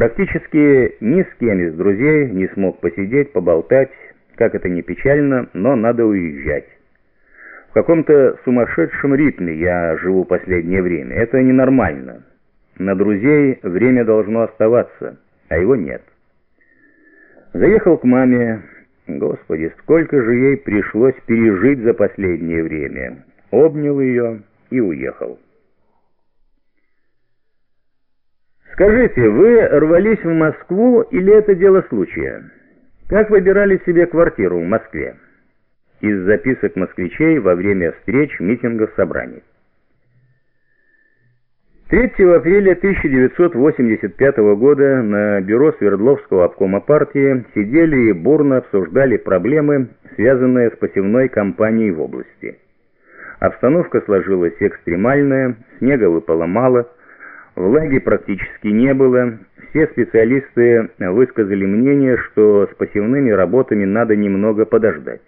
Практически ни с кем из друзей не смог посидеть, поболтать, как это ни печально, но надо уезжать. В каком-то сумасшедшем ритме я живу последнее время. Это ненормально. На друзей время должно оставаться, а его нет. Заехал к маме. Господи, сколько же ей пришлось пережить за последнее время. Обнял ее и уехал. Скажите, вы рвались в Москву или это дело случая? Как выбирали себе квартиру в Москве? Из записок москвичей во время встреч, митингов, собраний. 3 апреля 1985 года на бюро Свердловского обкома партии сидели и бурно обсуждали проблемы, связанные с посевной кампанией в области. Обстановка сложилась экстремальная, снега выпало мало, влаги практически не было. Все специалисты высказали мнение, что с посевными работами надо немного подождать.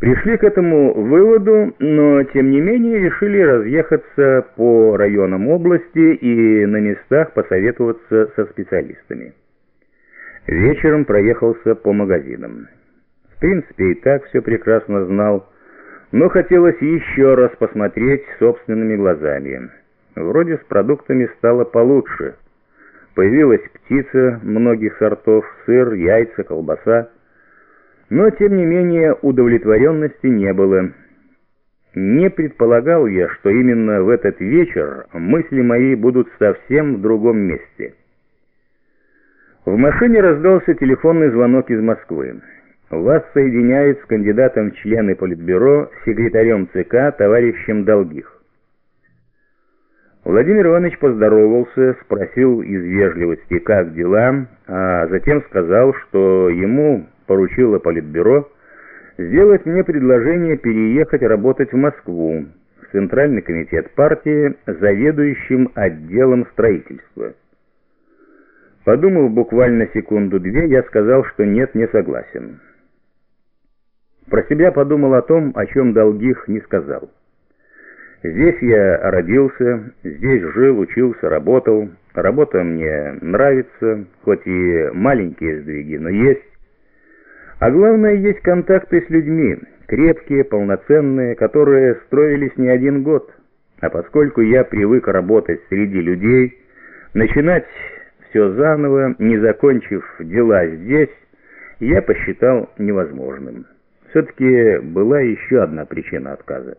Пришли к этому выводу, но тем не менее решили разъехаться по районам области и на местах посоветоваться со специалистами. Вечером проехался по магазинам. В принципе, и так все прекрасно знал, но хотелось еще раз посмотреть собственными глазами. Вроде с продуктами стало получше. Появилась птица многих сортов, сыр, яйца, колбаса. Но, тем не менее, удовлетворенности не было. Не предполагал я, что именно в этот вечер мысли мои будут совсем в другом месте. В машине раздался телефонный звонок из Москвы. Вас соединяют с кандидатом в члены Политбюро, секретарем ЦК, товарищем Долгих. Владимир Иванович поздоровался, спросил из вежливости, как дела, а затем сказал, что ему поручило Политбюро сделать мне предложение переехать работать в Москву, в Центральный комитет партии, заведующим отделом строительства. Подумав буквально секунду-две, я сказал, что нет, не согласен. Про себя подумал о том, о чем Долгих не сказал. Здесь я родился, здесь жил, учился, работал. Работа мне нравится, хоть и маленькие сдвиги, но есть. А главное, есть контакты с людьми, крепкие, полноценные, которые строились не один год. А поскольку я привык работать среди людей, начинать все заново, не закончив дела здесь, я посчитал невозможным. Все-таки была еще одна причина отказа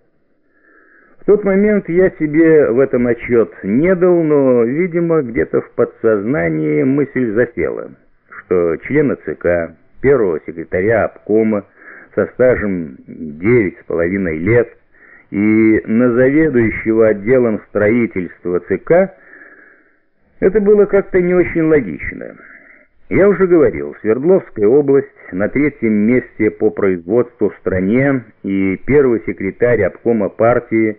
тот момент я себе в этом отчет не дал, но, видимо, где-то в подсознании мысль засела, что члена ЦК, первого секретаря обкома со стажем девять с половиной лет и на заведующего отделом строительства ЦК это было как-то не очень логично. Я уже говорил, Свердловская область на третьем месте по производству в стране, и первый секретарь обкома партии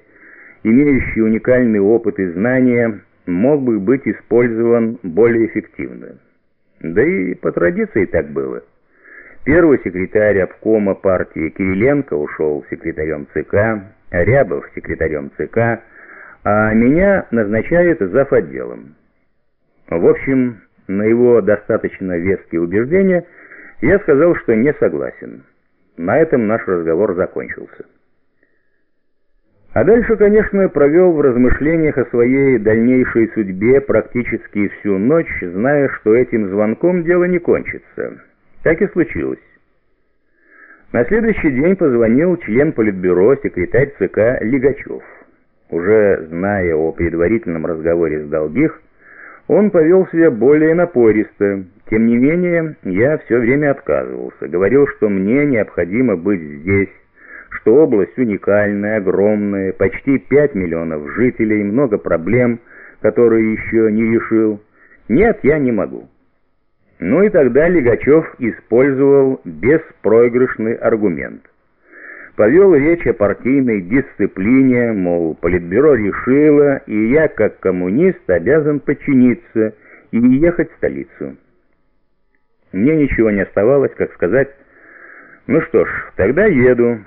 имеющий уникальный опыт и знания, мог бы быть использован более эффективно. Да и по традиции так было. Первый секретарь обкома партии Кириленко ушел секретарем ЦК, Рябов секретарем ЦК, а меня назначают зав. отделом. В общем, на его достаточно веские убеждения я сказал, что не согласен. На этом наш разговор закончился. А дальше, конечно, провел в размышлениях о своей дальнейшей судьбе практически всю ночь, зная, что этим звонком дело не кончится. Так и случилось. На следующий день позвонил член Политбюро, секретарь ЦК Лигачев. Уже зная о предварительном разговоре с Долгих, он повел себя более напористо. Тем не менее, я все время отказывался. Говорил, что мне необходимо быть здесь, что область уникальная, огромная, почти 5 миллионов жителей, много проблем, которые еще не решил. Нет, я не могу. Ну и тогда Легачев использовал беспроигрышный аргумент. Повел речь о партийной дисциплине, мол, Политбюро решило, и я, как коммунист, обязан подчиниться и ехать в столицу. Мне ничего не оставалось, как сказать, ну что ж, тогда еду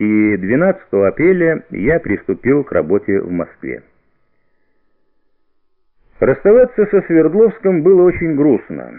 и 12 апреля я приступил к работе в Москве. Расставаться со Свердловском было очень грустно.